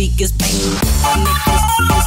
speakers bang.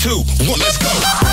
two, one, let's go.